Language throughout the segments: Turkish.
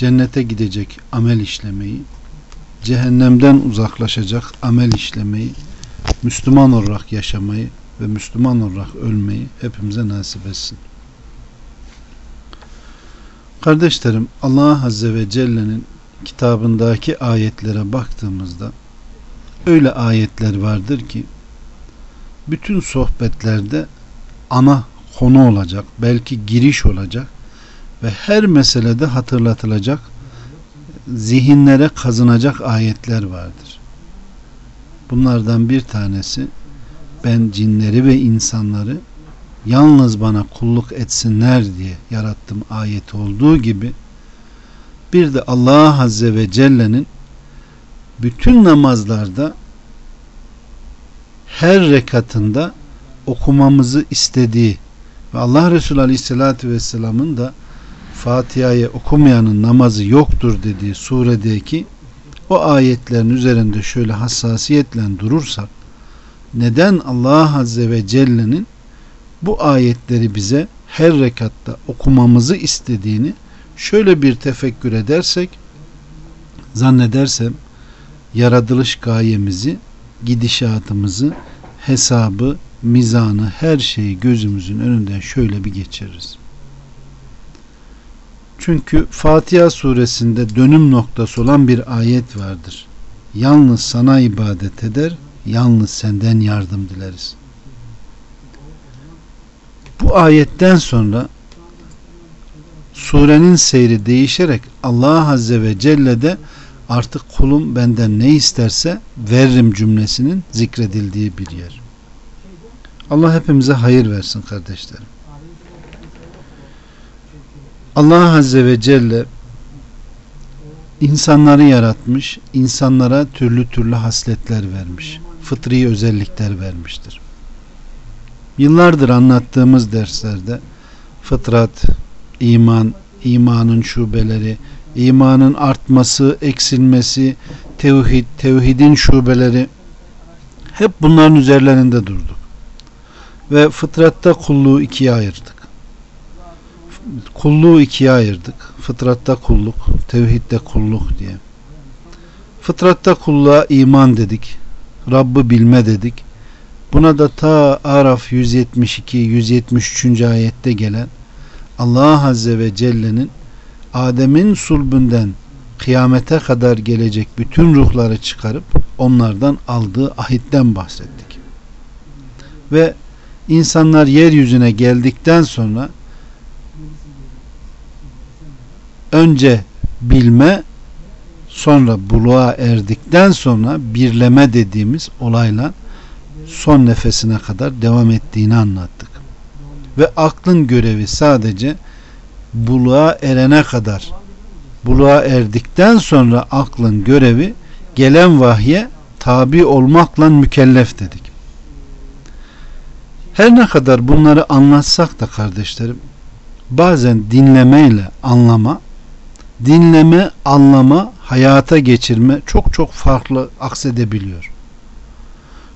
cennete gidecek amel işlemeyi, cehennemden uzaklaşacak amel işlemeyi, Müslüman olarak yaşamayı ve Müslüman olarak ölmeyi hepimize nasip etsin. Kardeşlerim Allah Azze ve Celle'nin kitabındaki ayetlere baktığımızda öyle ayetler vardır ki bütün sohbetlerde ana konu olacak, belki giriş olacak ve her meselede hatırlatılacak zihinlere kazınacak ayetler vardır. Bunlardan bir tanesi ben cinleri ve insanları yalnız bana kulluk etsinler diye yarattım ayeti olduğu gibi bir de Allah Azze ve Celle'nin bütün namazlarda her rekatında okumamızı istediği ve Allah Resulü Aleyhisselatü Vesselam'ın da Fatiha'yı okumayanın namazı yoktur dediği suredeki o ayetlerin üzerinde şöyle hassasiyetle durursak neden Allah Azze ve Celle'nin bu ayetleri bize her rekatta okumamızı istediğini şöyle bir tefekkür edersek zannedersem yaratılış gayemizi gidişatımızı hesabı mizanı her şeyi gözümüzün önünden şöyle bir geçiririz. Çünkü Fatiha suresinde dönüm noktası olan bir ayet vardır. Yalnız sana ibadet eder, yalnız senden yardım dileriz. Bu ayetten sonra surenin seyri değişerek Allah Azze ve Celle de artık kulum benden ne isterse veririm cümlesinin zikredildiği bir yer. Allah hepimize hayır versin kardeşlerim. Allah Azze ve Celle insanları yaratmış, insanlara türlü türlü hasletler vermiş, fıtri özellikler vermiştir. Yıllardır anlattığımız derslerde fıtrat, iman, imanın şubeleri, imanın artması, eksilmesi, tevhid, tevhidin şubeleri hep bunların üzerlerinde durduk. Ve fıtratta kulluğu ikiye ayırdık kulluğu ikiye ayırdık. Fıtratta kulluk, tevhidde kulluk diye. Fıtratta kulluğa iman dedik. Rabb'ı bilme dedik. Buna da ta Araf 172 173. ayette gelen Allah Azze ve Celle'nin Adem'in sulbünden kıyamete kadar gelecek bütün ruhları çıkarıp onlardan aldığı ahitten bahsettik. Ve insanlar yeryüzüne geldikten sonra önce bilme sonra buluğa erdikten sonra birleme dediğimiz olayla son nefesine kadar devam ettiğini anlattık. Ve aklın görevi sadece buluğa erene kadar buluğa erdikten sonra aklın görevi gelen vahye tabi olmakla mükellef dedik. Her ne kadar bunları anlatsak da kardeşlerim bazen dinlemeyle anlama dinleme, anlama, hayata geçirme çok çok farklı aksedebiliyor.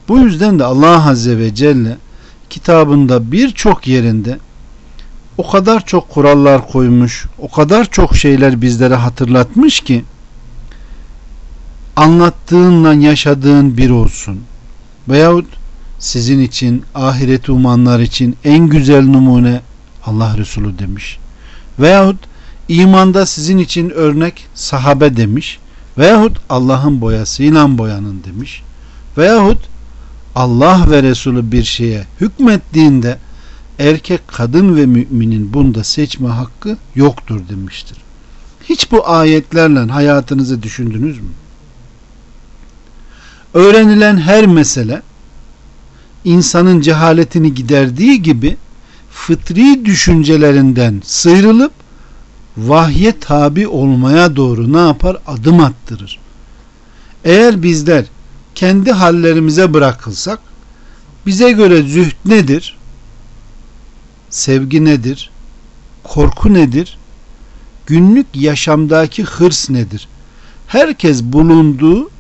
Bu yüzden de Allah Azze ve Celle kitabında birçok yerinde o kadar çok kurallar koymuş, o kadar çok şeyler bizlere hatırlatmış ki anlattığınla yaşadığın bir olsun. Veyahut sizin için, ahiret umanlar için en güzel numune Allah Resulü demiş. Veyahut İmanda sizin için örnek sahabe demiş veyahut Allah'ın boyasıyla boyanın demiş veyahut Allah ve Resulü bir şeye hükmettiğinde erkek, kadın ve müminin bunda seçme hakkı yoktur demiştir. Hiç bu ayetlerle hayatınızı düşündünüz mü? Öğrenilen her mesele insanın cehaletini giderdiği gibi fıtri düşüncelerinden sıyrılıp vahye tabi olmaya doğru ne yapar? Adım attırır. Eğer bizler kendi hallerimize bırakılsak bize göre zühd nedir? Sevgi nedir? Korku nedir? Günlük yaşamdaki hırs nedir? Herkes bulunduğu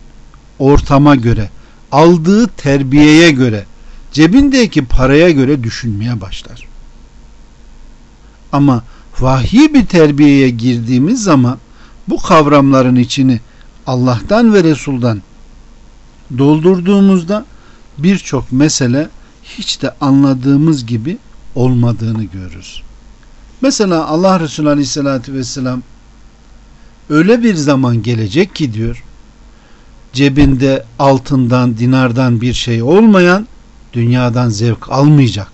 ortama göre, aldığı terbiyeye göre, cebindeki paraya göre düşünmeye başlar. Ama vahiy bir terbiyeye girdiğimiz zaman bu kavramların içini Allah'tan ve Resul'dan doldurduğumuzda birçok mesele hiç de anladığımız gibi olmadığını görürüz. Mesela Allah Resulü Aleyhisselatü Vesselam öyle bir zaman gelecek ki diyor cebinde altından dinardan bir şey olmayan dünyadan zevk almayacak.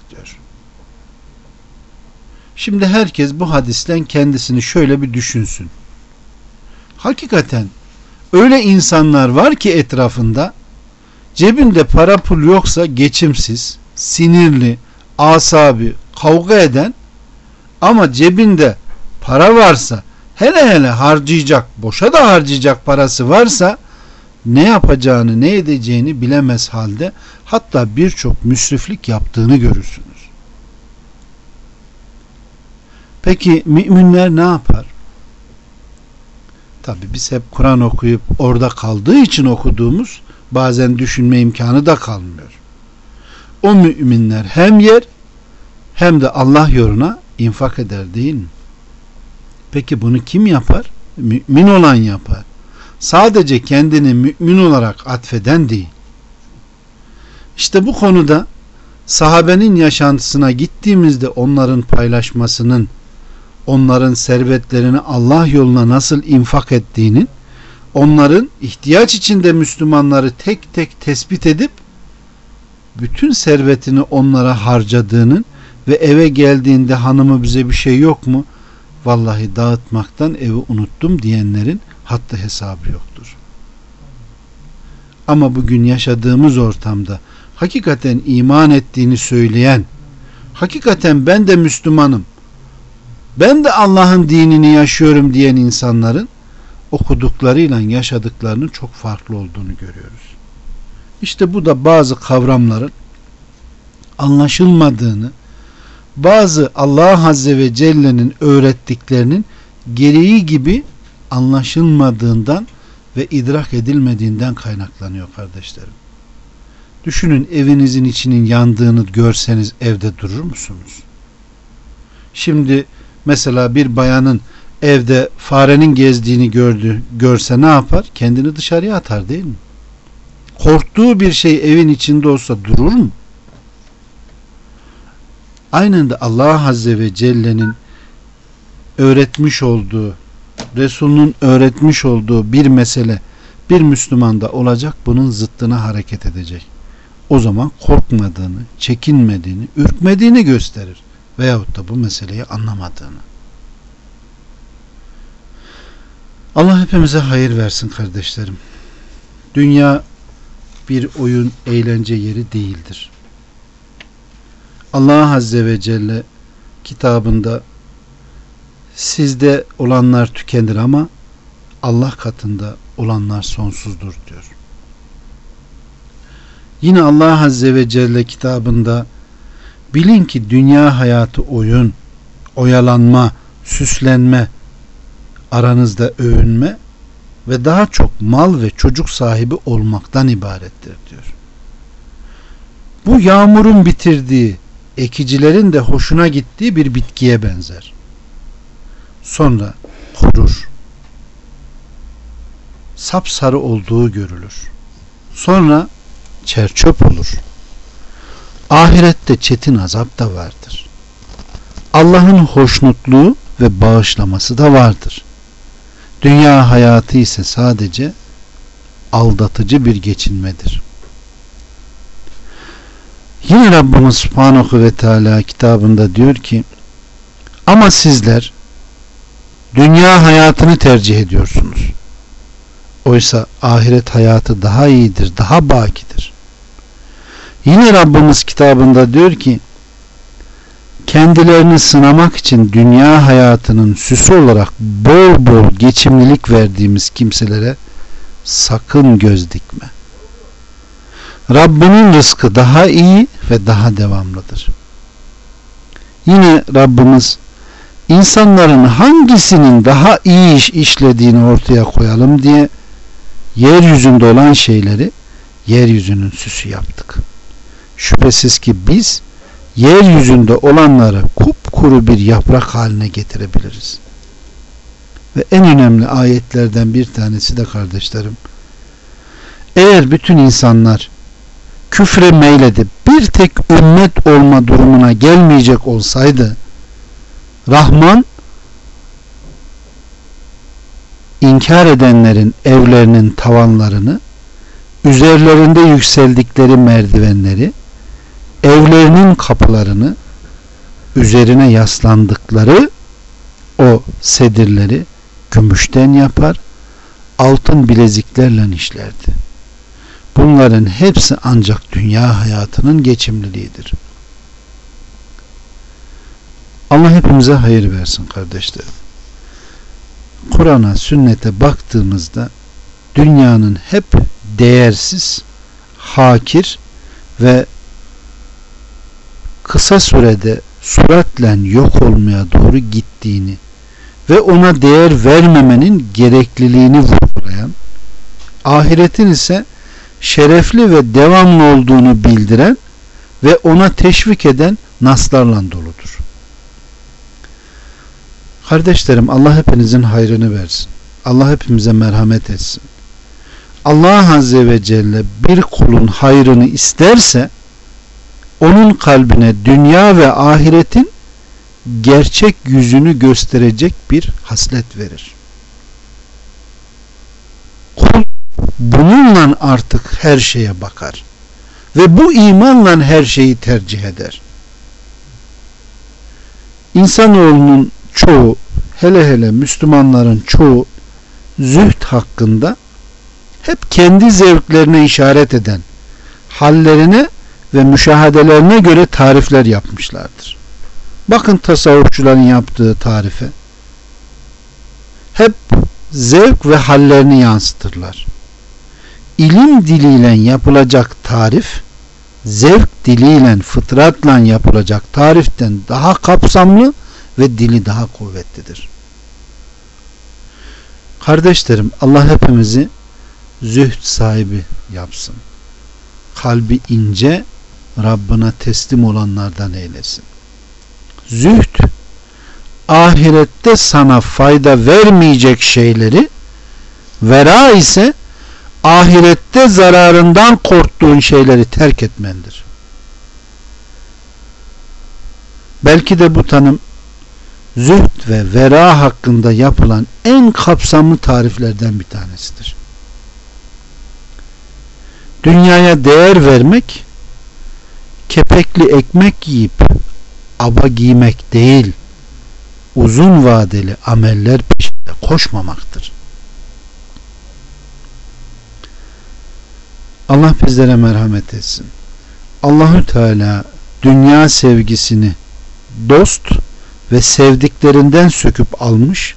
Şimdi herkes bu hadisten kendisini şöyle bir düşünsün. Hakikaten öyle insanlar var ki etrafında cebinde para pul yoksa geçimsiz, sinirli, asabi, kavga eden ama cebinde para varsa hele hele harcayacak, boşa da harcayacak parası varsa ne yapacağını, ne edeceğini bilemez halde hatta birçok müsriflik yaptığını görürsünüz. Peki müminler ne yapar? Tabi biz hep Kur'an okuyup orada kaldığı için okuduğumuz bazen düşünme imkanı da kalmıyor. O müminler hem yer hem de Allah yoluna infak eder değil mi? Peki bunu kim yapar? Mümin olan yapar. Sadece kendini mümin olarak atfeden değil. İşte bu konuda sahabenin yaşantısına gittiğimizde onların paylaşmasının, onların servetlerini Allah yoluna nasıl infak ettiğinin, onların ihtiyaç içinde Müslümanları tek tek tespit edip bütün servetini onlara harcadığının ve eve geldiğinde hanımı bize bir şey yok mu? Vallahi dağıtmaktan evi unuttum diyenlerin hattı hesabı yoktur. Ama bugün yaşadığımız ortamda hakikaten iman ettiğini söyleyen, hakikaten ben de Müslümanım, ben de Allah'ın dinini yaşıyorum diyen insanların okuduklarıyla yaşadıklarının çok farklı olduğunu görüyoruz. İşte bu da bazı kavramların anlaşılmadığını, bazı Allah Azze ve Celle'nin öğrettiklerinin gereği gibi anlaşılmadığından ve idrak edilmediğinden kaynaklanıyor kardeşlerim. Düşünün evinizin içinin yandığını görseniz evde durur musunuz? Şimdi mesela bir bayanın evde farenin gezdiğini gördü, görse ne yapar? Kendini dışarıya atar değil mi? Korktuğu bir şey evin içinde olsa durur mu? Aynen de Allah Azze ve Celle'nin öğretmiş olduğu, Resul'ün öğretmiş olduğu bir mesele bir Müslümanda olacak bunun zıttına hareket edecek. O zaman korkmadığını, çekinmediğini, ürkmediğini gösterir. Veyahut da bu meseleyi anlamadığını. Allah hepimize hayır versin kardeşlerim. Dünya bir oyun, eğlence yeri değildir. Allah Azze ve Celle kitabında sizde olanlar tükenir ama Allah katında olanlar sonsuzdur diyor. Yine Allah Azze ve Celle kitabında bilin ki dünya hayatı oyun, oyalanma, süslenme, aranızda övünme ve daha çok mal ve çocuk sahibi olmaktan ibarettir diyor. Bu yağmurun bitirdiği, ekicilerin de hoşuna gittiği bir bitkiye benzer. Sonra kurur. Sapsarı olduğu görülür. Sonra çerçöp olur. Ahirette çetin azap da vardır. Allah'ın hoşnutluğu ve bağışlaması da vardır. Dünya hayatı ise sadece aldatıcı bir geçinmedir. Yine Rabbimiz Subhanahu ve Teala kitabında diyor ki ama sizler dünya hayatını tercih ediyorsunuz. Oysa ahiret hayatı daha iyidir, daha bakidir. Yine Rabbimiz kitabında diyor ki kendilerini sınamak için dünya hayatının süsü olarak bol bol geçimlilik verdiğimiz kimselere sakın göz dikme. Rabbinin rızkı daha iyi ve daha devamlıdır. Yine Rabbimiz insanların hangisinin daha iyi iş işlediğini ortaya koyalım diye yeryüzünde olan şeyleri yeryüzünün süsü yaptık. Şüphesiz ki biz yeryüzünde olanları kupkuru bir yaprak haline getirebiliriz. Ve en önemli ayetlerden bir tanesi de kardeşlerim. Eğer bütün insanlar küfre meyledip bir tek ümmet olma durumuna gelmeyecek olsaydı Rahman inkar edenlerin evlerinin tavanlarını üzerlerinde yükseldikleri merdivenleri evlerinin kapılarını üzerine yaslandıkları o sedirleri gümüşten yapar altın bileziklerle işlerdi. Bunların hepsi ancak dünya hayatının geçimliliğidir. Allah hepimize hayır versin kardeşlerim. Kur'an'a, sünnete baktığımızda dünyanın hep değersiz, hakir ve kısa sürede suratla yok olmaya doğru gittiğini ve ona değer vermemenin gerekliliğini vurgulayan, ahiretin ise şerefli ve devamlı olduğunu bildiren ve ona teşvik eden naslarla doludur. Kardeşlerim Allah hepinizin hayrını versin. Allah hepimize merhamet etsin. Allah Azze ve Celle bir kulun hayrını isterse onun kalbine dünya ve ahiretin gerçek yüzünü gösterecek bir haslet verir. Kul bununla artık her şeye bakar ve bu imanla her şeyi tercih eder. İnsanoğlunun çoğu hele hele Müslümanların çoğu zühd hakkında hep kendi zevklerine işaret eden hallerine ve müşahedelerine göre tarifler yapmışlardır. Bakın tasavvufçuların yaptığı tarife. Hep zevk ve hallerini yansıtırlar. İlim diliyle yapılacak tarif zevk diliyle fıtratla yapılacak tariften daha kapsamlı ve dili daha kuvvetlidir. Kardeşlerim Allah hepimizi zühd sahibi yapsın. Kalbi ince Rabbına teslim olanlardan eylesin. Zühd ahirette sana fayda vermeyecek şeyleri vera ise ahirette zararından korktuğun şeyleri terk etmendir. Belki de bu tanım zühd ve vera hakkında yapılan en kapsamlı tariflerden bir tanesidir. Dünyaya değer vermek kepekli ekmek yiyip aba giymek değil uzun vadeli ameller peşinde koşmamaktır. Allah bizlere merhamet etsin. Allahü Teala dünya sevgisini dost ve sevdiklerinden söküp almış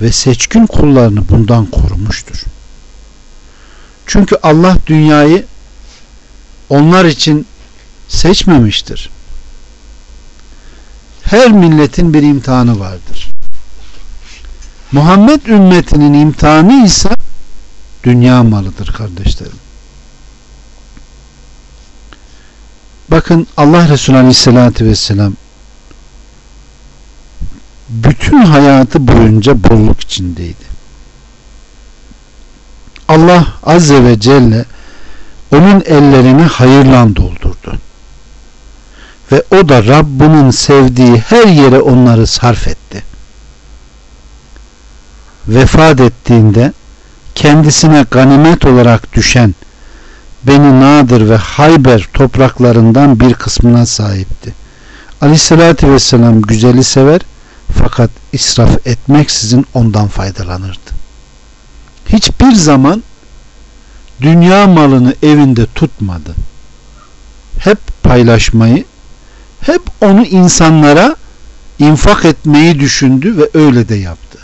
ve seçkin kullarını bundan korumuştur. Çünkü Allah dünyayı onlar için seçmemiştir. Her milletin bir imtihanı vardır. Muhammed ümmetinin imtihanı ise dünya malıdır kardeşlerim. Bakın Allah Resulü Aleyhisselatü Vesselam bütün hayatı boyunca bolluk içindeydi. Allah Azze ve Celle onun ellerini hayırla doldurdu. Ve o da Rabbinin sevdiği her yere onları sarf etti. vefat ettiğinde kendisine ganimet olarak düşen Beni Nadir ve Hayber topraklarından bir kısmına sahipti. Aleyhissalatü vesselam güzeli sever fakat israf etmeksizin ondan faydalanırdı. Hiçbir zaman dünya malını evinde tutmadı. Hep paylaşmayı, hep onu insanlara infak etmeyi düşündü ve öyle de yaptı.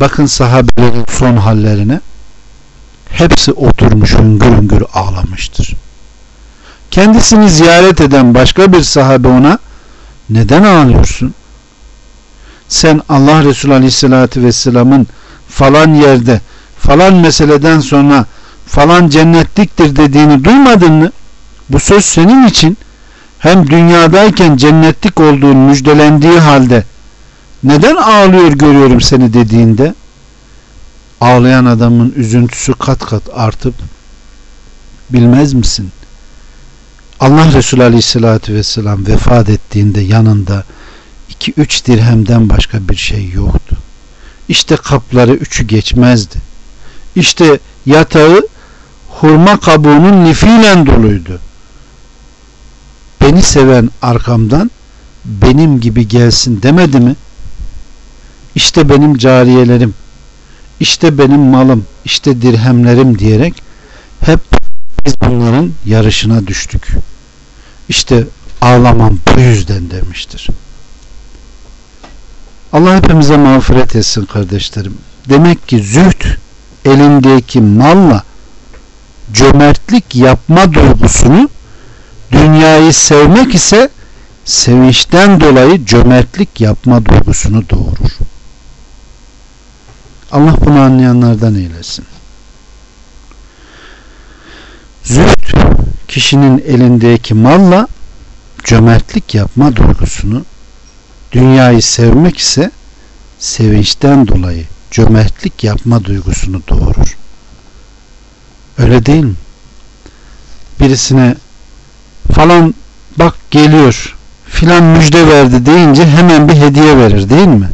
Bakın sahabelerin son hallerine. Hepsi oturmuş hüngür hüngür ağlamıştır. Kendisini ziyaret eden başka bir sahabe ona neden ağlıyorsun? Sen Allah Resulü Aleyhisselatü Vesselam'ın falan yerde falan meseleden sonra falan cennetliktir dediğini duymadın mı? Bu söz senin için hem dünyadayken cennetlik olduğun müjdelendiği halde neden ağlıyor görüyorum seni dediğinde ağlayan adamın üzüntüsü kat kat artıp bilmez misin? Allah Resulü Aleyhisselatü Vesselam vefat ettiğinde yanında 2-3 dirhemden başka bir şey yoktu. İşte kapları üçü geçmezdi. İşte yatağı hurma kabuğunun lifiyle doluydu. Beni seven arkamdan benim gibi gelsin demedi mi? İşte benim cariyelerim, işte benim malım, işte dirhemlerim diyerek hep biz bunların yarışına düştük. İşte ağlamam bu yüzden demiştir. Allah hepimize mağfiret etsin kardeşlerim. Demek ki züht elindeki malla cömertlik yapma duygusunu dünyayı sevmek ise sevinçten dolayı cömertlik yapma duygusunu doğurur. Allah bunu anlayanlardan eylesin. Zühd kişinin elindeki malla cömertlik yapma duygusunu dünyayı sevmek ise sevinçten dolayı cömertlik yapma duygusunu doğurur. Öyle değil mi? Birisine falan bak geliyor filan müjde verdi deyince hemen bir hediye verir değil mi?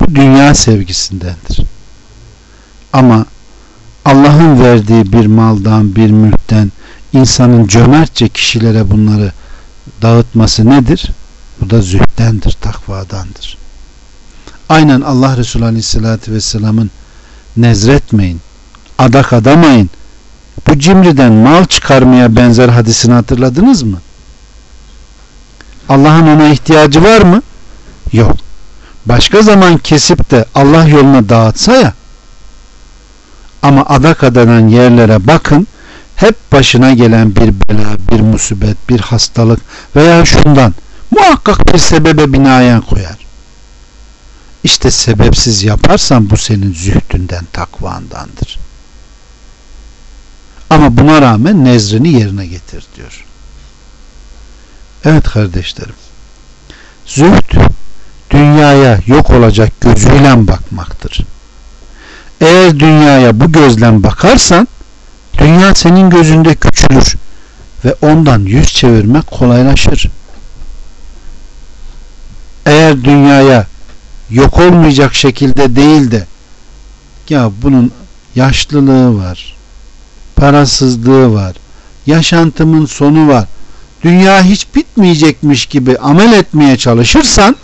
Bu dünya sevgisindendir. Ama Allah'ın verdiği bir maldan, bir mülkten insanın cömertçe kişilere bunları dağıtması nedir? Bu da zühdendir, takvadandır. Aynen Allah Resulü Aleyhisselatü Vesselam'ın nezretmeyin, adak adamayın, bu cimriden mal çıkarmaya benzer hadisini hatırladınız mı? Allah'ın ona ihtiyacı var mı? Yok. Başka zaman kesip de Allah yoluna dağıtsa ya ama adak adanan yerlere bakın hep başına gelen bir bela, bir musibet, bir hastalık veya şundan muhakkak bir sebebe binayen koyar. İşte sebepsiz yaparsan bu senin zühdünden, takvandandır. Ama buna rağmen nezrini yerine getir diyor. Evet kardeşlerim. Zühd dünyaya yok olacak gözüyle bakmaktır. Eğer dünyaya bu gözle bakarsan dünya senin gözünde küçülür ve ondan yüz çevirmek kolaylaşır. Eğer dünyaya yok olmayacak şekilde değil de ya bunun yaşlılığı var, parasızlığı var, yaşantımın sonu var, dünya hiç bitmeyecekmiş gibi amel etmeye çalışırsan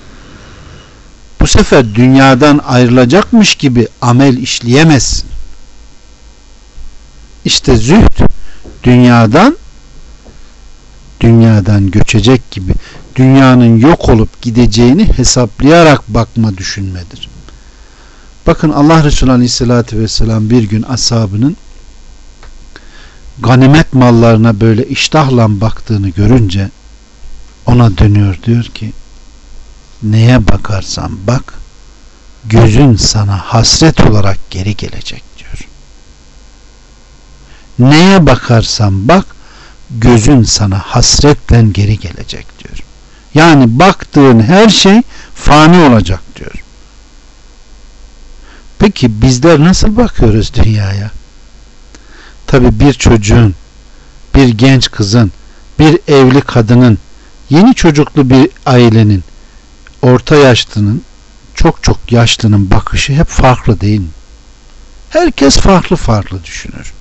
bu sefer dünyadan ayrılacakmış gibi amel işleyemezsin. İşte zühd dünyadan dünyadan göçecek gibi dünyanın yok olup gideceğini hesaplayarak bakma düşünmedir. Bakın Allah Resulü Aleyhisselatü Vesselam bir gün ashabının ganimet mallarına böyle iştahla baktığını görünce ona dönüyor diyor ki neye bakarsan bak gözün sana hasret olarak geri gelecek diyor. Neye bakarsan bak gözün sana hasretle geri gelecek diyor. Yani baktığın her şey fani olacak diyor. Peki bizler nasıl bakıyoruz dünyaya? Tabi bir çocuğun, bir genç kızın, bir evli kadının, yeni çocuklu bir ailenin orta yaşlının, çok çok yaşlının bakışı hep farklı değil mi? Herkes farklı farklı düşünür.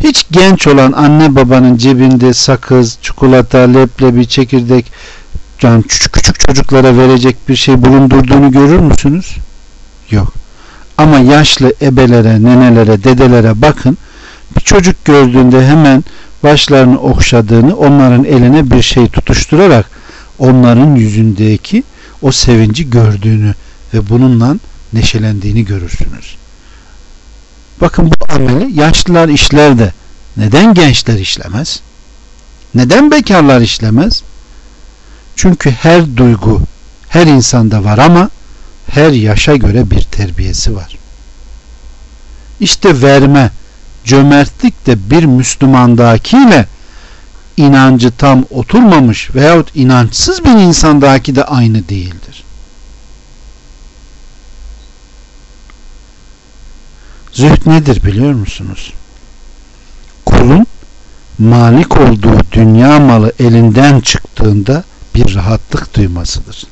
Hiç genç olan anne babanın cebinde sakız, çikolata, leblebi, çekirdek, yani küçük küçük çocuklara verecek bir şey bulundurduğunu görür müsünüz? Yok. Ama yaşlı ebelere, nenelere, dedelere bakın. Bir çocuk gördüğünde hemen başlarını okşadığını, onların eline bir şey tutuşturarak onların yüzündeki o sevinci gördüğünü ve bununla neşelendiğini görürsünüz. Bakın bu ameli yaşlılar işler de neden gençler işlemez? Neden bekarlar işlemez? Çünkü her duygu her insanda var ama her yaşa göre bir terbiyesi var. İşte verme, cömertlik de bir Müslümandakiyle inancı tam oturmamış veyahut inançsız bir insandaki de aynı değildir. Zühd nedir biliyor musunuz? Kulun malik olduğu dünya malı elinden çıktığında bir rahatlık duymasıdır.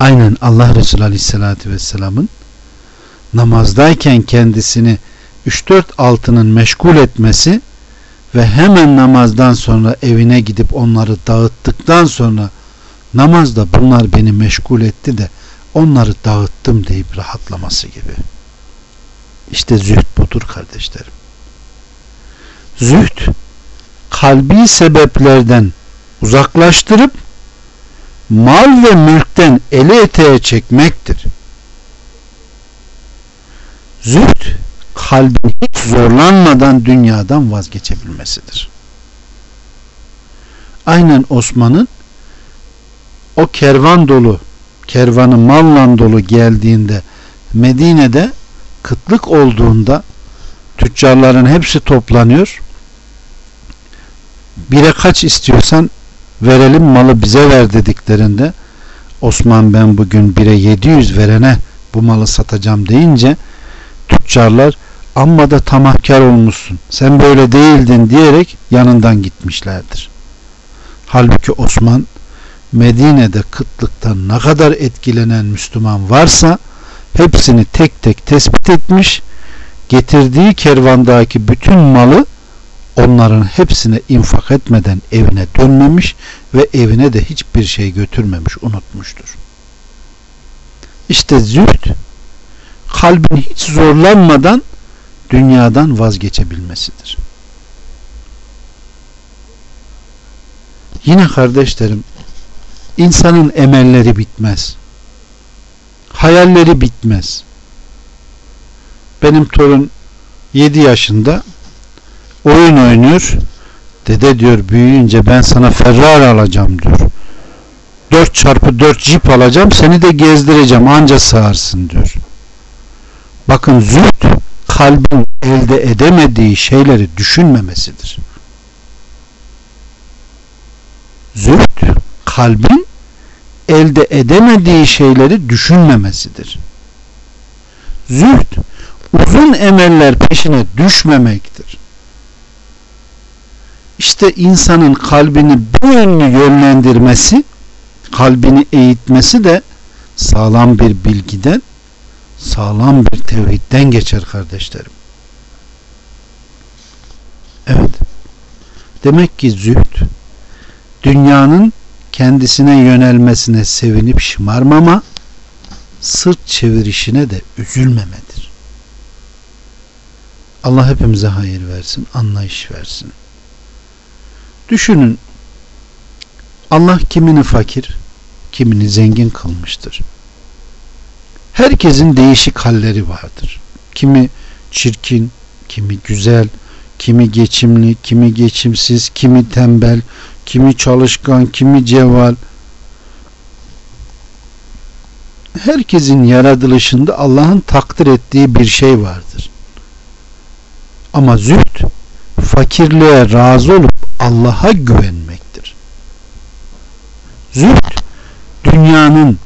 Aynen Allah Resulü Aleyhisselatü Vesselam'ın namazdayken kendisini 3-4 altının meşgul etmesi ve hemen namazdan sonra evine gidip onları dağıttıktan sonra namazda bunlar beni meşgul etti de onları dağıttım deyip rahatlaması gibi. İşte zühd budur kardeşlerim. Zühd kalbi sebeplerden uzaklaştırıp mal ve mülkten eli eteğe çekmektir. Zühd kalbin hiç zorlanmadan dünyadan vazgeçebilmesidir. Aynen Osman'ın o kervan dolu kervanı malla dolu geldiğinde Medine'de kıtlık olduğunda tüccarların hepsi toplanıyor. Bire kaç istiyorsan verelim malı bize ver dediklerinde Osman ben bugün bire 700 verene bu malı satacağım deyince tüccarlar amma da tamahkar olmuşsun sen böyle değildin diyerek yanından gitmişlerdir. Halbuki Osman Medine'de kıtlıktan ne kadar etkilenen Müslüman varsa hepsini tek tek tespit etmiş getirdiği kervandaki bütün malı onların hepsine infak etmeden evine dönmemiş ve evine de hiçbir şey götürmemiş unutmuştur. İşte zühd kalbin hiç zorlanmadan dünyadan vazgeçebilmesidir. Yine kardeşlerim insanın emelleri bitmez. Hayalleri bitmez. Benim torun 7 yaşında oyun oynuyor. Dede diyor büyüyünce ben sana Ferrari alacağım diyor. 4 çarpı 4 jip alacağım seni de gezdireceğim anca sığarsın diyor. Bakın züht kalbin elde edemediği şeyleri düşünmemesidir. Züht kalbin elde edemediği şeyleri düşünmemesidir. Züht uzun emeller peşine düşmemektir. İşte insanın kalbini bu yönlü yönlendirmesi, kalbini eğitmesi de sağlam bir bilgiden, sağlam bir tevhidden geçer kardeşlerim. Evet. Demek ki zühd dünyanın kendisine yönelmesine sevinip şımarmama, sırt çevirişine de üzülmemedir. Allah hepimize hayır versin, anlayış versin. Düşünün, Allah kimini fakir, kimini zengin kılmıştır. Herkesin değişik halleri vardır. Kimi çirkin, kimi güzel, kimi geçimli, kimi geçimsiz, kimi tembel, kimi çalışkan, kimi ceval. Herkesin yaratılışında Allah'ın takdir ettiği bir şey vardır. Ama zühd fakirliğe razı olup Allah'a güvenmektir. Zühd dünyanın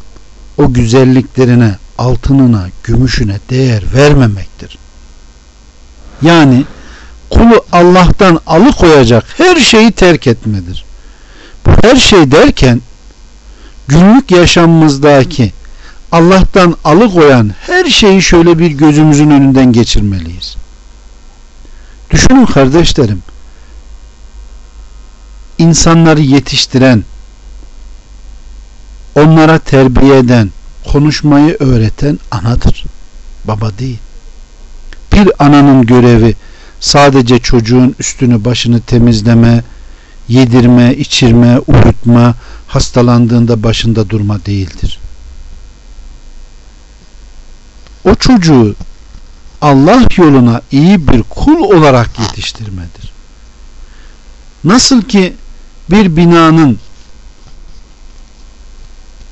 o güzelliklerine, altınına, gümüşüne değer vermemektir. Yani kulu Allah'tan alıkoyacak her şeyi terk etmedir. Bu her şey derken günlük yaşamımızdaki Allah'tan alıkoyan her şeyi şöyle bir gözümüzün önünden geçirmeliyiz. Düşünün kardeşlerim. İnsanları yetiştiren, onlara terbiye eden, konuşmayı öğreten anadır. Baba değil. Bir ananın görevi sadece çocuğun üstünü başını temizleme, yedirme, içirme, uyutma, hastalandığında başında durma değildir. O çocuğu Allah yoluna iyi bir kul olarak yetiştirmedir. Nasıl ki bir binanın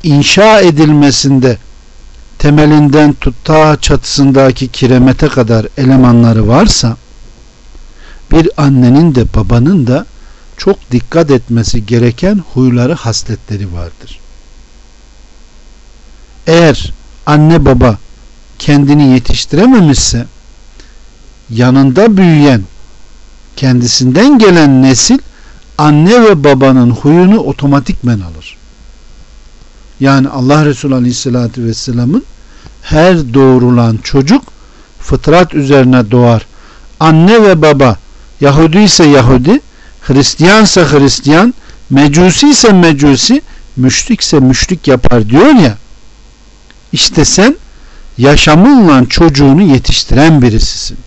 inşa edilmesinde temelinden tutta çatısındaki kiremete kadar elemanları varsa bir annenin de babanın da çok dikkat etmesi gereken huyları hasletleri vardır. Eğer anne baba kendini yetiştirememişse yanında büyüyen kendisinden gelen nesil anne ve babanın huyunu otomatikmen alır. Yani Allah Resulü Aleyhisselatü Vesselam'ın her doğrulan çocuk fıtrat üzerine doğar. Anne ve baba Yahudi ise Yahudi, Hristiyansa Hristiyan, Mecusi ise Mecusi, müşrik ise müşrik yapar diyor ya. İşte sen yaşamınla çocuğunu yetiştiren birisisin.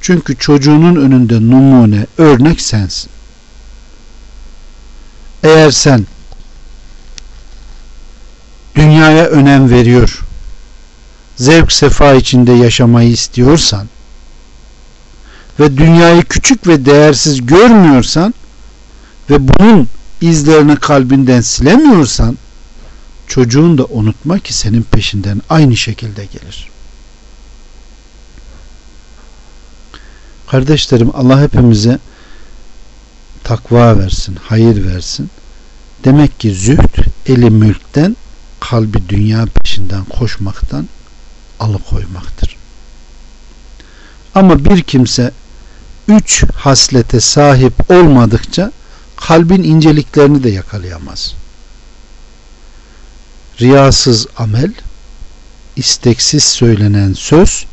Çünkü çocuğunun önünde numune, örnek sensin. Eğer sen dünyaya önem veriyor, zevk sefa içinde yaşamayı istiyorsan ve dünyayı küçük ve değersiz görmüyorsan ve bunun izlerini kalbinden silemiyorsan çocuğun da unutma ki senin peşinden aynı şekilde gelir. Kardeşlerim Allah hepimize takva versin, hayır versin. Demek ki zühd eli mülkten kalbi dünya peşinden koşmaktan alıkoymaktır. Ama bir kimse üç haslete sahip olmadıkça kalbin inceliklerini de yakalayamaz riyasız amel, isteksiz söylenen söz,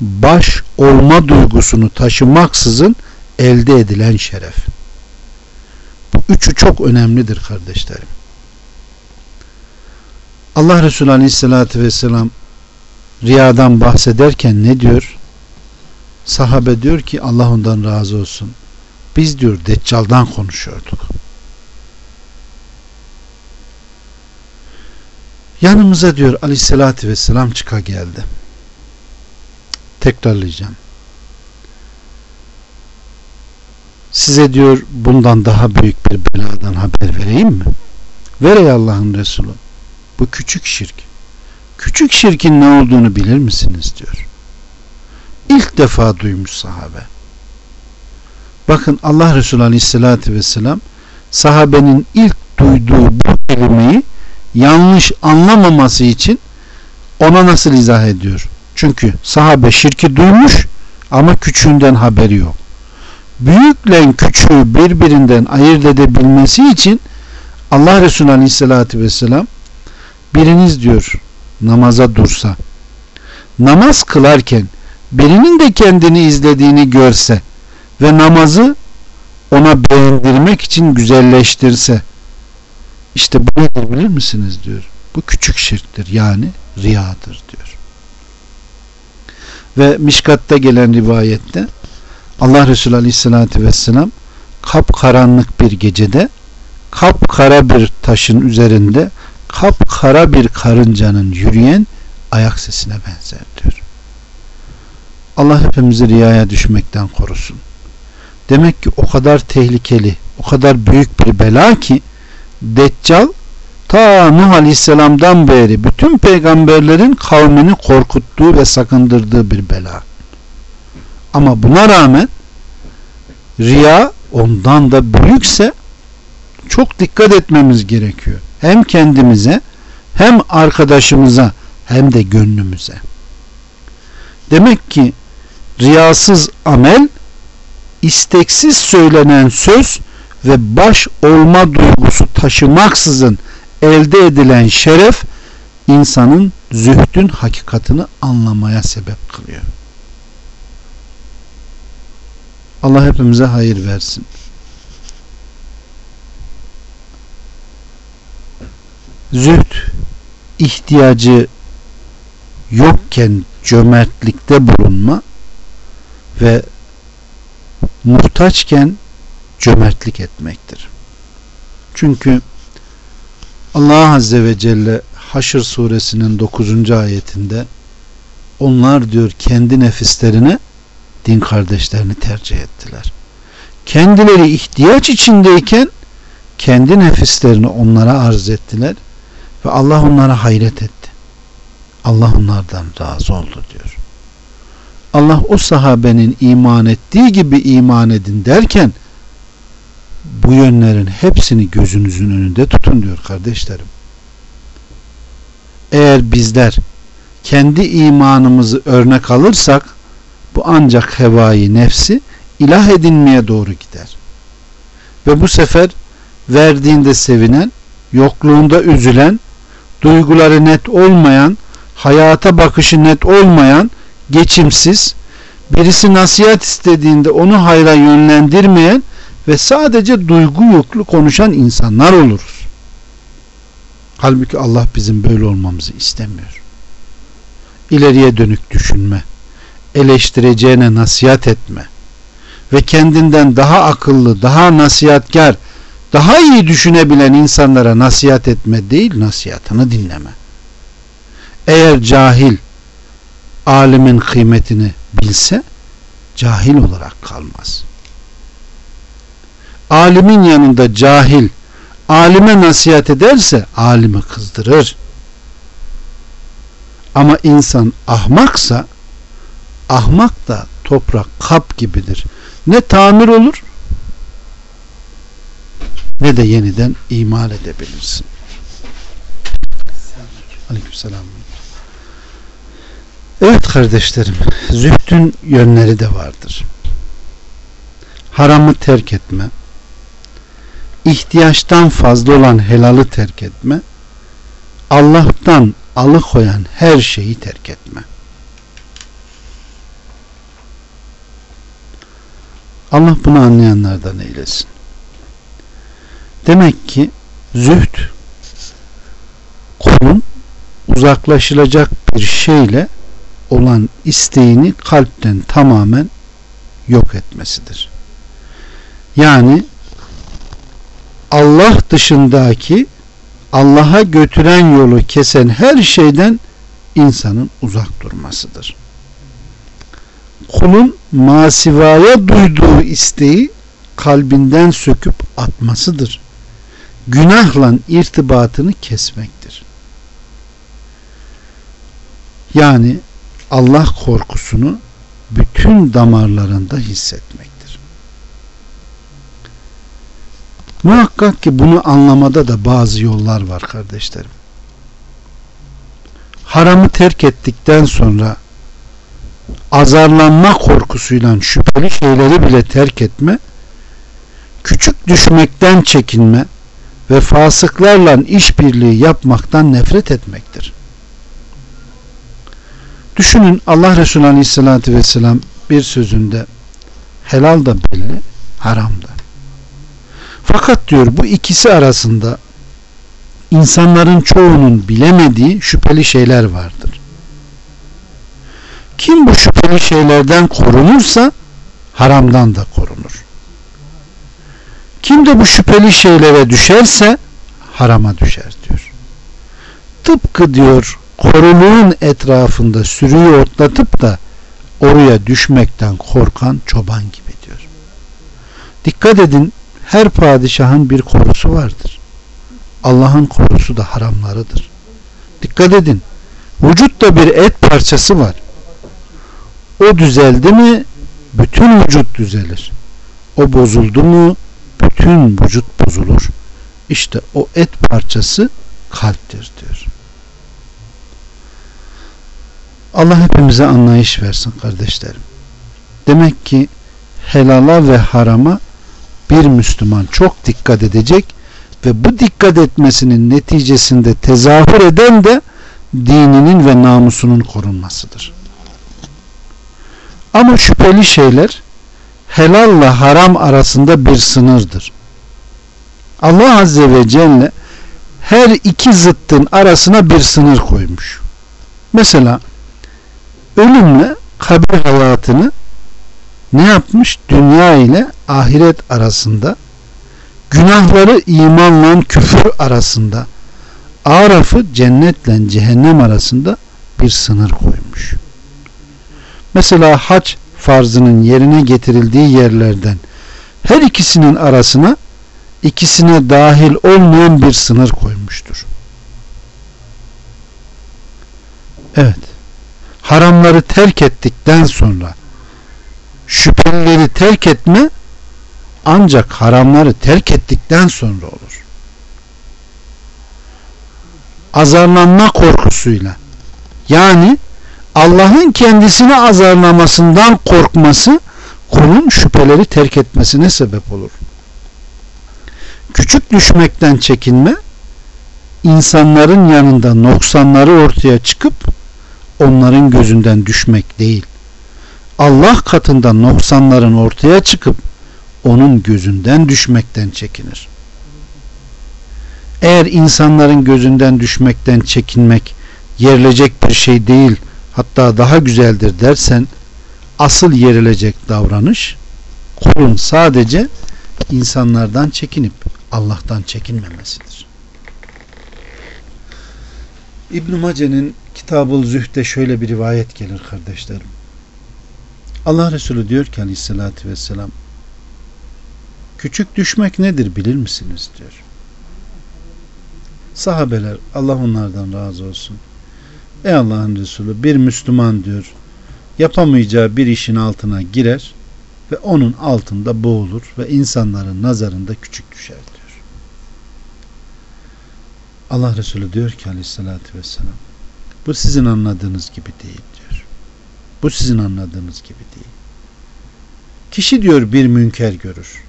baş olma duygusunu taşımaksızın elde edilen şeref. Üçü çok önemlidir kardeşlerim. Allah Resulü Aleyhisselatü Vesselam riyadan bahsederken ne diyor? Sahabe diyor ki Allah ondan razı olsun. Biz diyor Deccal'dan konuşuyorduk. Yanımıza diyor aleyhissalatü vesselam çıka geldi. Tekrarlayacağım. Size diyor bundan daha büyük bir beladan haber vereyim mi? Ver ey Allah'ın Resulü. Bu küçük şirk. Küçük şirkin ne olduğunu bilir misiniz diyor. İlk defa duymuş sahabe. Bakın Allah Resulü Aleyhisselatü Vesselam sahabenin ilk duyduğu bu kelimeyi yanlış anlamaması için ona nasıl izah ediyor? Çünkü sahabe şirki duymuş ama küçüğünden haberi yok. Büyükle küçüğü birbirinden ayırt edebilmesi için Allah Resulü Aleyhisselatü Vesselam biriniz diyor namaza dursa namaz kılarken birinin de kendini izlediğini görse ve namazı ona beğendirmek için güzelleştirse işte bu nedir bilir misiniz diyor. Bu küçük şirktir yani riyadır diyor. Ve Mişkat'ta gelen rivayette Allah Resulü Aleyhisselatü Vesselam kapkaranlık bir gecede kapkara bir taşın üzerinde kapkara bir karıncanın yürüyen ayak sesine benzer diyor. Allah hepimizi riyaya düşmekten korusun. Demek ki o kadar tehlikeli, o kadar büyük bir bela ki Deccal ta Nuh Aleyhisselam'dan beri bütün peygamberlerin kavmini korkuttuğu ve sakındırdığı bir bela. Ama buna rağmen riya ondan da büyükse çok dikkat etmemiz gerekiyor. Hem kendimize hem arkadaşımıza hem de gönlümüze. Demek ki riyasız amel isteksiz söylenen söz ve baş olma duygusu taşımaksızın elde edilen şeref insanın zühdün hakikatini anlamaya sebep kılıyor. Allah hepimize hayır versin. Zühd ihtiyacı yokken cömertlikte bulunma ve muhtaçken cömertlik etmektir. Çünkü Allah Azze ve Celle Haşr suresinin 9. ayetinde onlar diyor kendi nefislerine din kardeşlerini tercih ettiler. Kendileri ihtiyaç içindeyken kendi nefislerini onlara arz ettiler ve Allah onlara hayret etti. Allah onlardan razı oldu diyor. Allah o sahabenin iman ettiği gibi iman edin derken bu yönlerin hepsini gözünüzün önünde tutun diyor kardeşlerim. Eğer bizler kendi imanımızı örnek alırsak bu ancak hevai nefsi ilah edinmeye doğru gider. Ve bu sefer verdiğinde sevinen, yokluğunda üzülen, duyguları net olmayan, hayata bakışı net olmayan, geçimsiz, birisi nasihat istediğinde onu hayra yönlendirmeyen ve sadece duygu yüklü konuşan insanlar oluruz. Halbuki Allah bizim böyle olmamızı istemiyor. İleriye dönük düşünme, eleştireceğine nasihat etme ve kendinden daha akıllı, daha nasihatkar, daha iyi düşünebilen insanlara nasihat etme değil, nasihatını dinleme. Eğer cahil, alimin kıymetini bilse, cahil olarak kalmaz. Alimin yanında cahil, alime nasihat ederse, alimi kızdırır. Ama insan ahmaksa, ahmak da toprak kap gibidir. Ne tamir olur ne de yeniden imal edebilirsin. Aleykümselam. Evet kardeşlerim, zühdün yönleri de vardır. Haramı terk etme, ihtiyaçtan fazla olan helalı terk etme, Allah'tan alıkoyan her şeyi terk etme. Allah bunu anlayanlardan eylesin. Demek ki zühd kulun uzaklaşılacak bir şeyle olan isteğini kalpten tamamen yok etmesidir. Yani Allah dışındaki Allah'a götüren yolu kesen her şeyden insanın uzak durmasıdır. Kulun masivaya duyduğu isteği kalbinden söküp atmasıdır. Günahla irtibatını kesmektir. Yani Allah korkusunu bütün damarlarında hissetmektir. Muhakkak ki bunu anlamada da bazı yollar var kardeşlerim. Haramı terk ettikten sonra azarlanma korkusuyla şüpheli şeyleri bile terk etme, küçük düşmekten çekinme ve fasıklarla işbirliği yapmaktan nefret etmektir. Düşünün Allah Resulü Aleyhisselatü Vesselam bir sözünde helal da belli, haram da. Fakat diyor bu ikisi arasında insanların çoğunun bilemediği şüpheli şeyler vardır. Kim bu şüpheli şeylerden korunursa haramdan da korunur. Kim de bu şüpheli şeylere düşerse harama düşer diyor. Tıpkı diyor koruluğun etrafında sürüyü otlatıp da oraya düşmekten korkan çoban gibi diyor. Dikkat edin her padişahın bir korusu vardır. Allah'ın korusu da haramlarıdır. Dikkat edin vücutta bir et parçası var. O düzeldi mi bütün vücut düzelir. O bozuldu mu bütün vücut bozulur. İşte o et parçası kalptir diyor. Allah hepimize anlayış versin kardeşlerim. Demek ki helala ve harama bir Müslüman çok dikkat edecek. ve bu dikkat etmesinin neticesinde tezahür eden de dininin ve namusunun korunmasıdır. Ama şüpheli şeyler helalla haram arasında bir sınırdır. Allah Azze ve Celle her iki zıttın arasına bir sınır koymuş. Mesela ölümle kabir hayatını ne yapmış? Dünya ile ahiret arasında günahları imanla küfür arasında Araf'ı cennetle cehennem arasında bir sınır koymuş. Mesela hac farzının yerine getirildiği yerlerden her ikisinin arasına ikisine dahil olmayan bir sınır koymuştur. Evet. Haramları terk ettikten sonra şüphelileri terk etme ancak haramları terk ettikten sonra olur. Azarlanma korkusuyla yani Allah'ın kendisini azarlamasından korkması kulun şüpheleri terk etmesine sebep olur. Küçük düşmekten çekinme insanların yanında noksanları ortaya çıkıp onların gözünden düşmek değil. Allah katında noksanların ortaya çıkıp onun gözünden düşmekten çekinir. Eğer insanların gözünden düşmekten çekinmek yerilecek bir şey değil, hatta daha güzeldir dersen asıl yerilecek davranış kulun sadece insanlardan çekinip Allah'tan çekinmemesidir. İbn Mace'nin Kitabul Zühd'de şöyle bir rivayet gelir kardeşlerim. Allah Resulü diyor ki aleyhissalatü vesselam küçük düşmek nedir bilir misiniz diyor. Sahabeler Allah onlardan razı olsun. Ey Allah'ın Resulü bir Müslüman diyor yapamayacağı bir işin altına girer ve onun altında boğulur ve insanların nazarında küçük düşer diyor. Allah Resulü diyor ki aleyhissalatü vesselam bu sizin anladığınız gibi değil diyor. Bu sizin anladığınız gibi değil. Kişi diyor bir münker görür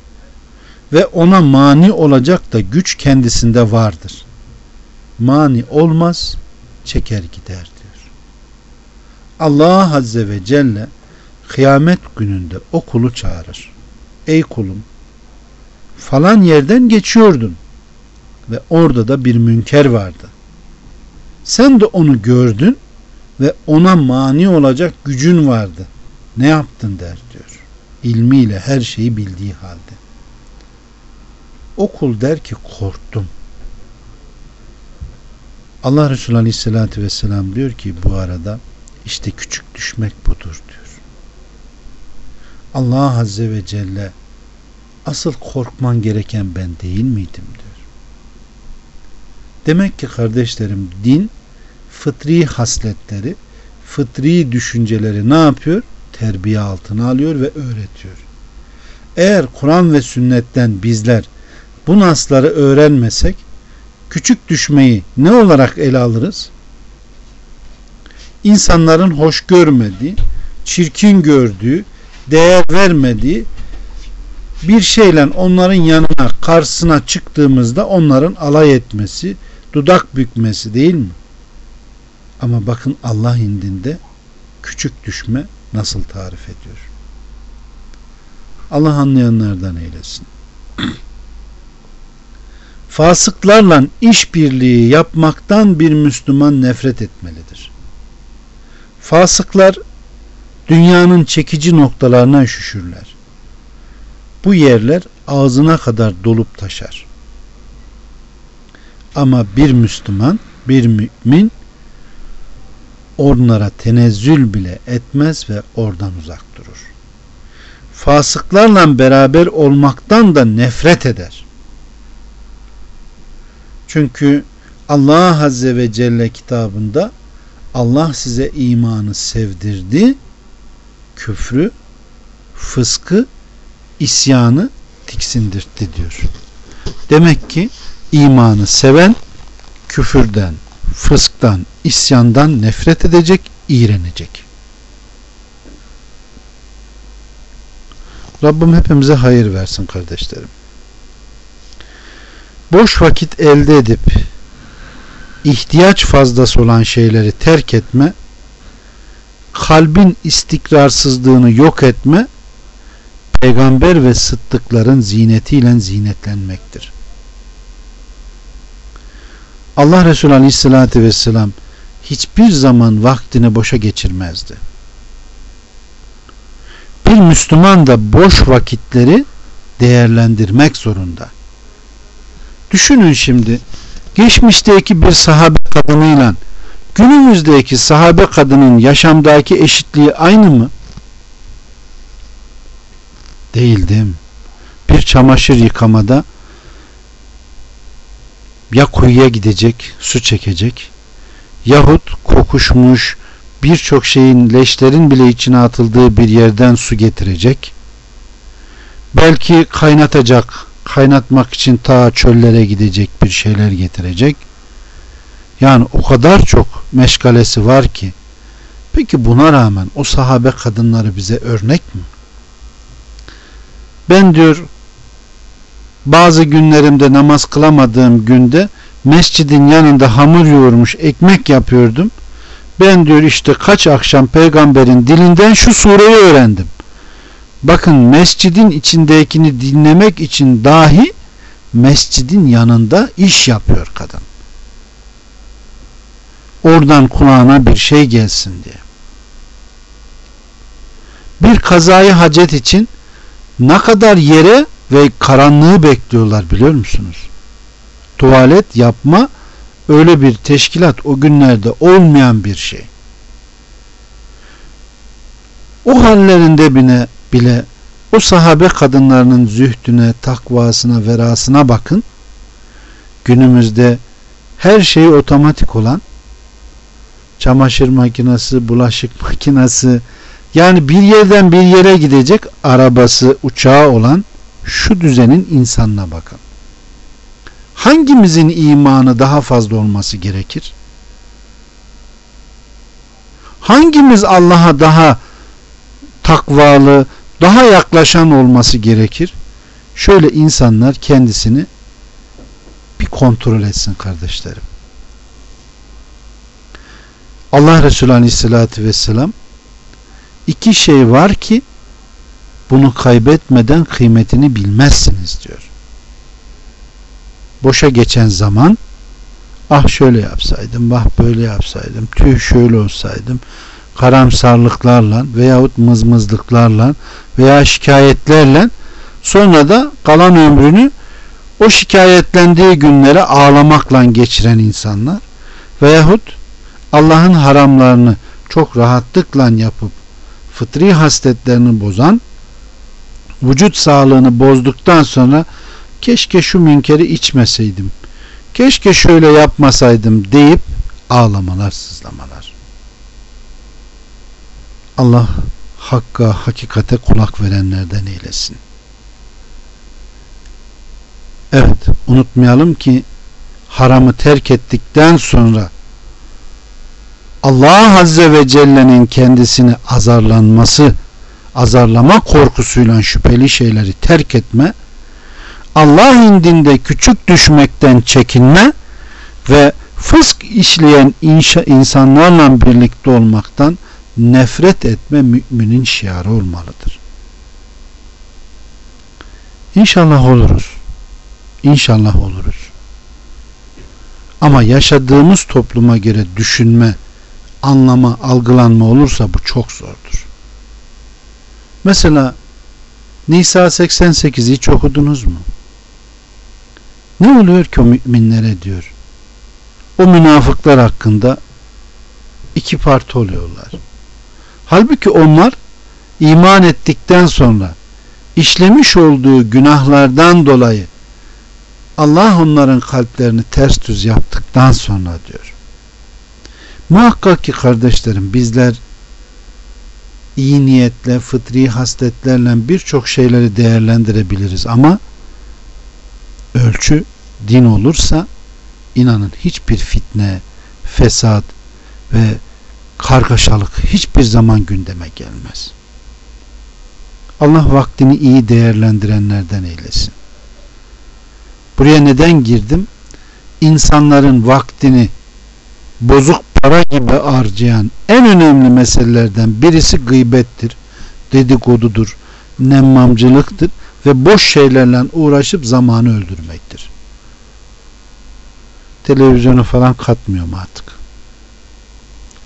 ve ona mani olacak da güç kendisinde vardır. Mani olmaz, çeker gider diyor. Allah Azze ve Celle kıyamet gününde o kulu çağırır. Ey kulum falan yerden geçiyordun ve orada da bir münker vardı. Sen de onu gördün ve ona mani olacak gücün vardı. Ne yaptın der diyor. İlmiyle her şeyi bildiği halde. O kul der ki korktum. Allah Resulü Aleyhisselatü Vesselam diyor ki bu arada işte küçük düşmek budur diyor. Allah Azze ve Celle asıl korkman gereken ben değil miydim diyor. Demek ki kardeşlerim din fıtri hasletleri, fıtri düşünceleri ne yapıyor? Terbiye altına alıyor ve öğretiyor. Eğer Kur'an ve sünnetten bizler bu nasları öğrenmesek küçük düşmeyi ne olarak ele alırız? İnsanların hoş görmediği, çirkin gördüğü, değer vermediği bir şeyle onların yanına karşısına çıktığımızda onların alay etmesi, dudak bükmesi değil mi? Ama bakın Allah indinde küçük düşme nasıl tarif ediyor. Allah anlayanlardan eylesin. Fasıklarla işbirliği yapmaktan bir Müslüman nefret etmelidir. Fasıklar dünyanın çekici noktalarına üşüşürler. Bu yerler ağzına kadar dolup taşar. Ama bir Müslüman, bir mümin onlara tenezzül bile etmez ve oradan uzak durur. Fasıklarla beraber olmaktan da nefret eder. Çünkü Allah Azze ve Celle kitabında Allah size imanı sevdirdi, küfrü, fıskı, isyanı tiksindirtti diyor. Demek ki imanı seven küfürden, fısktan, isyandan nefret edecek, iğrenecek. Rabbim hepimize hayır versin kardeşlerim. Boş vakit elde edip ihtiyaç fazlası olan şeyleri terk etme, kalbin istikrarsızlığını yok etme, peygamber ve sıddıkların zinetiyle zinetlenmektir. Allah Resulü Aleyhisselatü Vesselam hiçbir zaman vaktini boşa geçirmezdi. Bir Müslüman da boş vakitleri değerlendirmek zorunda. Düşünün şimdi geçmişteki bir sahabe kadınıyla günümüzdeki sahabe kadının yaşamdaki eşitliği aynı mı? Değildim. Bir çamaşır yıkamada ya kuyuya gidecek, su çekecek yahut kokuşmuş birçok şeyin leşlerin bile içine atıldığı bir yerden su getirecek. Belki kaynatacak, kaynatmak için ta çöllere gidecek bir şeyler getirecek. Yani o kadar çok meşgalesi var ki. Peki buna rağmen o sahabe kadınları bize örnek mi? Ben diyor bazı günlerimde namaz kılamadığım günde mescidin yanında hamur yoğurmuş ekmek yapıyordum. Ben diyor işte kaç akşam peygamberin dilinden şu sureyi öğrendim. Bakın mescidin içindekini dinlemek için dahi mescidin yanında iş yapıyor kadın. Oradan kulağına bir şey gelsin diye. Bir kazayı hacet için ne kadar yere ve karanlığı bekliyorlar biliyor musunuz? Tuvalet yapma öyle bir teşkilat o günlerde olmayan bir şey. O hallerinde bile, bile o sahabe kadınlarının zühdüne, takvasına, verasına bakın. Günümüzde her şey otomatik olan çamaşır makinesi, bulaşık makinesi yani bir yerden bir yere gidecek arabası, uçağı olan şu düzenin insanına bakın. Hangimizin imanı daha fazla olması gerekir? Hangimiz Allah'a daha takvalı, daha yaklaşan olması gerekir? Şöyle insanlar kendisini bir kontrol etsin kardeşlerim. Allah Resulü Aleyhisselatü Vesselam iki şey var ki bunu kaybetmeden kıymetini bilmezsiniz diyor. Boşa geçen zaman ah şöyle yapsaydım, bah böyle yapsaydım, tüh şöyle olsaydım, karamsarlıklarla veyahut mızmızlıklarla veya şikayetlerle sonra da kalan ömrünü o şikayetlendiği günlere ağlamakla geçiren insanlar veyahut Allah'ın haramlarını çok rahatlıkla yapıp fıtri hasletlerini bozan vücut sağlığını bozduktan sonra keşke şu münkeri içmeseydim keşke şöyle yapmasaydım deyip ağlamalar sızlamalar Allah hakka hakikate kulak verenlerden eylesin. Evet unutmayalım ki haramı terk ettikten sonra Allah Azze ve Celle'nin kendisini azarlanması azarlama korkusuyla şüpheli şeyleri terk etme, Allah indinde küçük düşmekten çekinme ve fısk işleyen inşa insanlarla birlikte olmaktan nefret etme müminin şiarı olmalıdır. İnşallah oluruz. İnşallah oluruz. Ama yaşadığımız topluma göre düşünme, anlama, algılanma olursa bu çok zordur. Mesela Nisa 88'i hiç okudunuz mu? Ne oluyor ki o müminlere diyor. O münafıklar hakkında iki parti oluyorlar. Halbuki onlar iman ettikten sonra işlemiş olduğu günahlardan dolayı Allah onların kalplerini ters düz yaptıktan sonra diyor. Muhakkak ki kardeşlerim bizler iyi niyetle, fıtri hasletlerle birçok şeyleri değerlendirebiliriz ama ölçü din olursa inanın hiçbir fitne, fesat ve kargaşalık hiçbir zaman gündeme gelmez. Allah vaktini iyi değerlendirenlerden eylesin. Buraya neden girdim? İnsanların vaktini bozuk para gibi harcayan en önemli meselelerden birisi gıybettir, dedikodudur, nemmamcılıktır ve boş şeylerle uğraşıp zamanı öldürmektir. Televizyonu falan katmıyorum artık.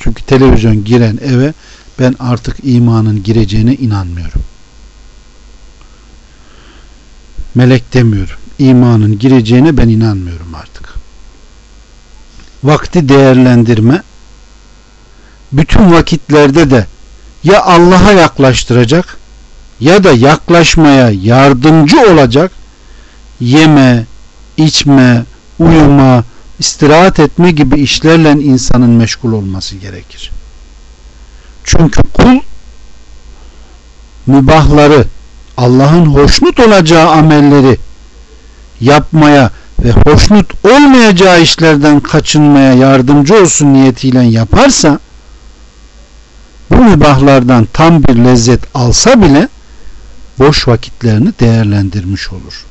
Çünkü televizyon giren eve ben artık imanın gireceğine inanmıyorum. Melek demiyorum. İmanın gireceğine ben inanmıyorum artık. Vakti değerlendirme bütün vakitlerde de ya Allah'a yaklaştıracak ya da yaklaşmaya yardımcı olacak yeme, içme, uyuma, istirahat etme gibi işlerle insanın meşgul olması gerekir. Çünkü kul mübahları Allah'ın hoşnut olacağı amelleri yapmaya ve hoşnut olmayacağı işlerden kaçınmaya yardımcı olsun niyetiyle yaparsa bu mübahlardan tam bir lezzet alsa bile boş vakitlerini değerlendirmiş olur.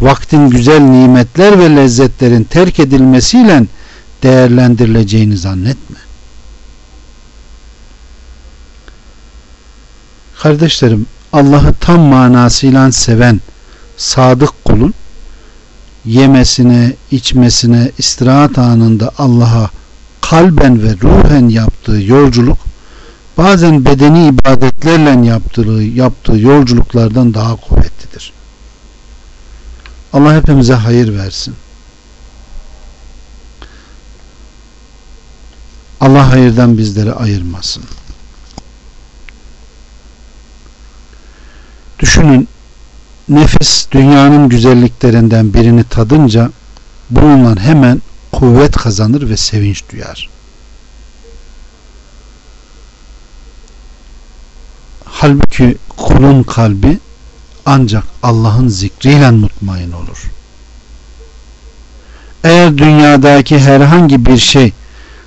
Vaktin güzel nimetler ve lezzetlerin terk edilmesiyle değerlendirileceğini zannetme. Kardeşlerim Allah'ı tam manasıyla seven sadık kulun yemesine, içmesine, istirahat anında Allah'a kalben ve ruhen yaptığı yolculuk bazen bedeni ibadetlerle yaptığı, yaptığı yolculuklardan daha kuvvetlidir. Allah hepimize hayır versin. Allah hayırdan bizleri ayırmasın. Düşünün nefis dünyanın güzelliklerinden birini tadınca bununla hemen kuvvet kazanır ve sevinç duyar. Halbuki kulun kalbi ancak Allah'ın zikriyle mutmain olur. Eğer dünyadaki herhangi bir şey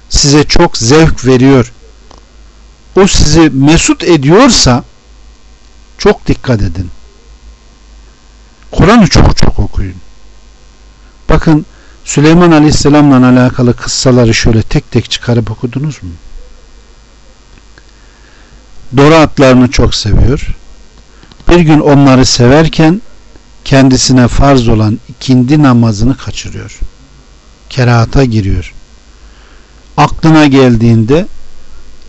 size çok zevk veriyor, o sizi mesut ediyorsa çok dikkat edin. Kur'an'ı çok çok okuyun. Bakın Süleyman Aleyhisselam'la alakalı kıssaları şöyle tek tek çıkarıp okudunuz mu? Dora atlarını çok seviyor. Bir gün onları severken kendisine farz olan ikindi namazını kaçırıyor. Kerahata giriyor. Aklına geldiğinde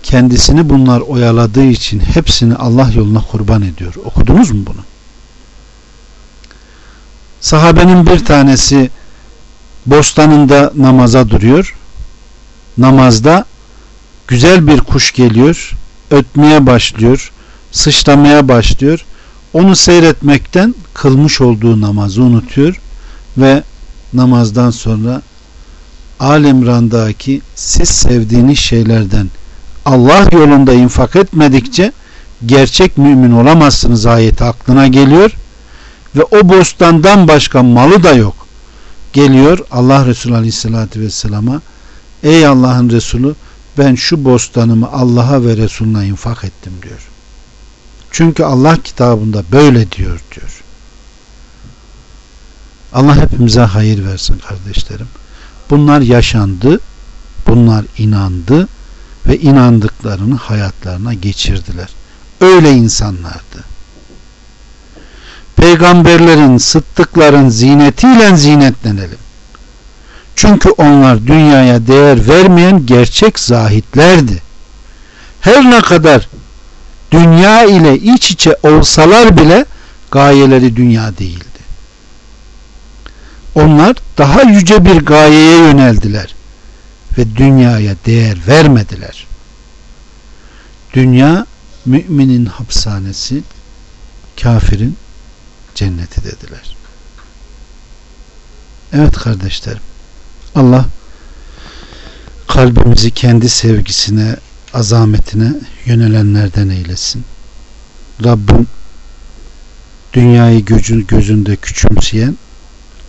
kendisini bunlar oyaladığı için hepsini Allah yoluna kurban ediyor. Okudunuz mu bunu? Sahabenin bir tanesi bostanında namaza duruyor. Namazda güzel bir kuş geliyor, ötmeye başlıyor, sıçramaya başlıyor. Onu seyretmekten kılmış olduğu namazı unutuyor ve namazdan sonra Alimran'daki siz sevdiğiniz şeylerden Allah yolunda infak etmedikçe gerçek mümin olamazsınız ayeti aklına geliyor ve o bostandan başka malı da yok. Geliyor Allah Resulü Aleyhisselatü Vesselam'a Ey Allah'ın Resulü ben şu bostanımı Allah'a ve Resulüne infak ettim diyor. Çünkü Allah kitabında böyle diyor diyor. Allah hepimize hayır versin kardeşlerim. Bunlar yaşandı, bunlar inandı ve inandıklarını hayatlarına geçirdiler. Öyle insanlardı peygamberlerin, sıddıkların zinetiyle zinetlenelim. Çünkü onlar dünyaya değer vermeyen gerçek zahitlerdi. Her ne kadar dünya ile iç içe olsalar bile gayeleri dünya değildi. Onlar daha yüce bir gayeye yöneldiler ve dünyaya değer vermediler. Dünya müminin hapishanesi, kafirin cenneti dediler. Evet kardeşlerim. Allah kalbimizi kendi sevgisine, azametine yönelenlerden eylesin. Rabbim dünyayı gözü, gözünde küçümseyen,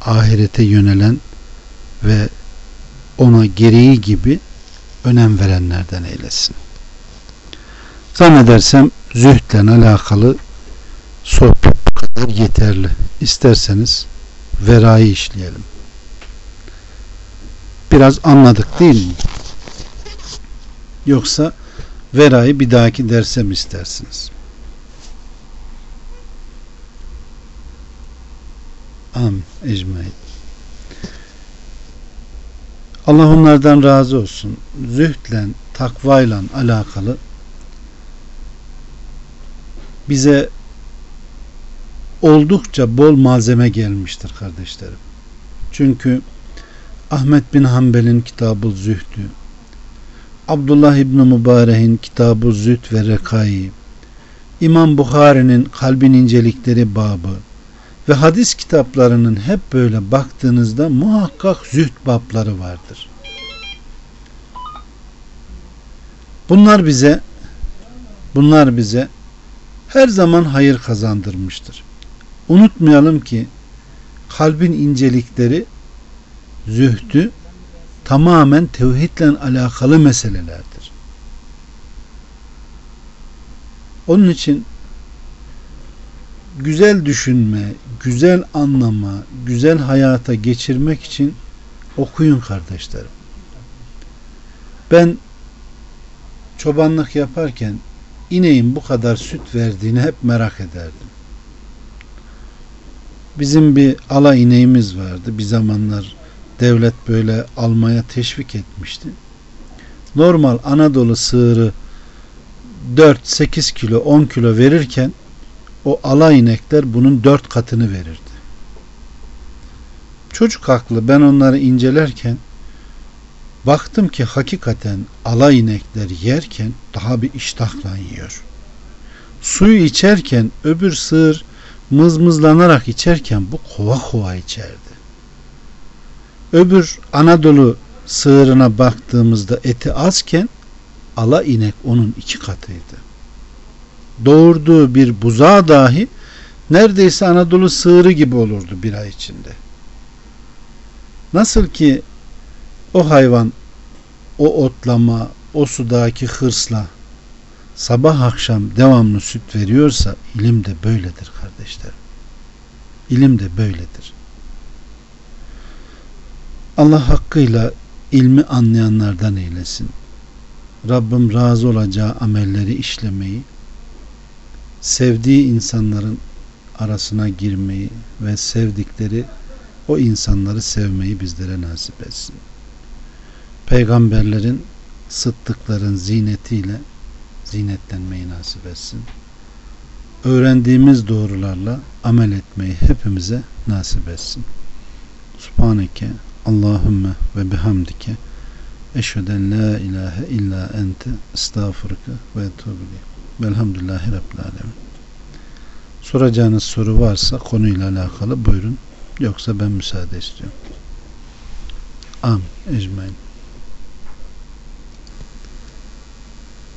ahirete yönelen ve ona gereği gibi önem verenlerden eylesin. Zannedersem zühdle alakalı sohbet kadar yeterli. İsterseniz verayı işleyelim. Biraz anladık değil mi? Yoksa verayı bir dahaki derse mi istersiniz? Amin. Ecmain. Allah onlardan razı olsun. Zühdle, takvayla alakalı bize oldukça bol malzeme gelmiştir kardeşlerim. Çünkü Ahmet bin Hanbel'in kitabı Zühdü, Abdullah İbni Mübarek'in kitabı Zühd ve Rekai, İmam Bukhari'nin kalbin incelikleri babı ve hadis kitaplarının hep böyle baktığınızda muhakkak zühd babları vardır. Bunlar bize bunlar bize her zaman hayır kazandırmıştır. Unutmayalım ki kalbin incelikleri zühdü tamamen tevhidle alakalı meselelerdir. Onun için güzel düşünme, güzel anlama, güzel hayata geçirmek için okuyun kardeşlerim. Ben çobanlık yaparken ineğin bu kadar süt verdiğini hep merak ederdim. Bizim bir ala ineğimiz vardı. Bir zamanlar devlet böyle almaya teşvik etmişti. Normal Anadolu sığırı 4-8 kilo 10 kilo verirken o ala inekler bunun 4 katını verirdi. Çocuk haklı ben onları incelerken baktım ki hakikaten ala inekler yerken daha bir iştahla yiyor. Suyu içerken öbür sığır mızmızlanarak içerken bu kova kova içerdi. Öbür Anadolu sığırına baktığımızda eti azken ala inek onun iki katıydı. Doğurduğu bir buzağı dahi neredeyse Anadolu sığırı gibi olurdu bir ay içinde. Nasıl ki o hayvan o otlama, o sudaki hırsla sabah akşam devamlı süt veriyorsa ilim de böyledir kardeşlerim. İlim de böyledir. Allah hakkıyla ilmi anlayanlardan eylesin. Rabbim razı olacağı amelleri işlemeyi, sevdiği insanların arasına girmeyi ve sevdikleri o insanları sevmeyi bizlere nasip etsin. Peygamberlerin, sıddıkların zinetiyle zinetlenmeyi nasip etsin. Öğrendiğimiz doğrularla amel etmeyi hepimize nasip etsin. Subhaneke Allahümme ve bihamdike eşheden la ilahe illa ente estağfurike ve etubile. Velhamdülillahi Rabbil Alemin. Soracağınız soru varsa konuyla alakalı buyurun. Yoksa ben müsaade istiyorum. Amin. Ecmain.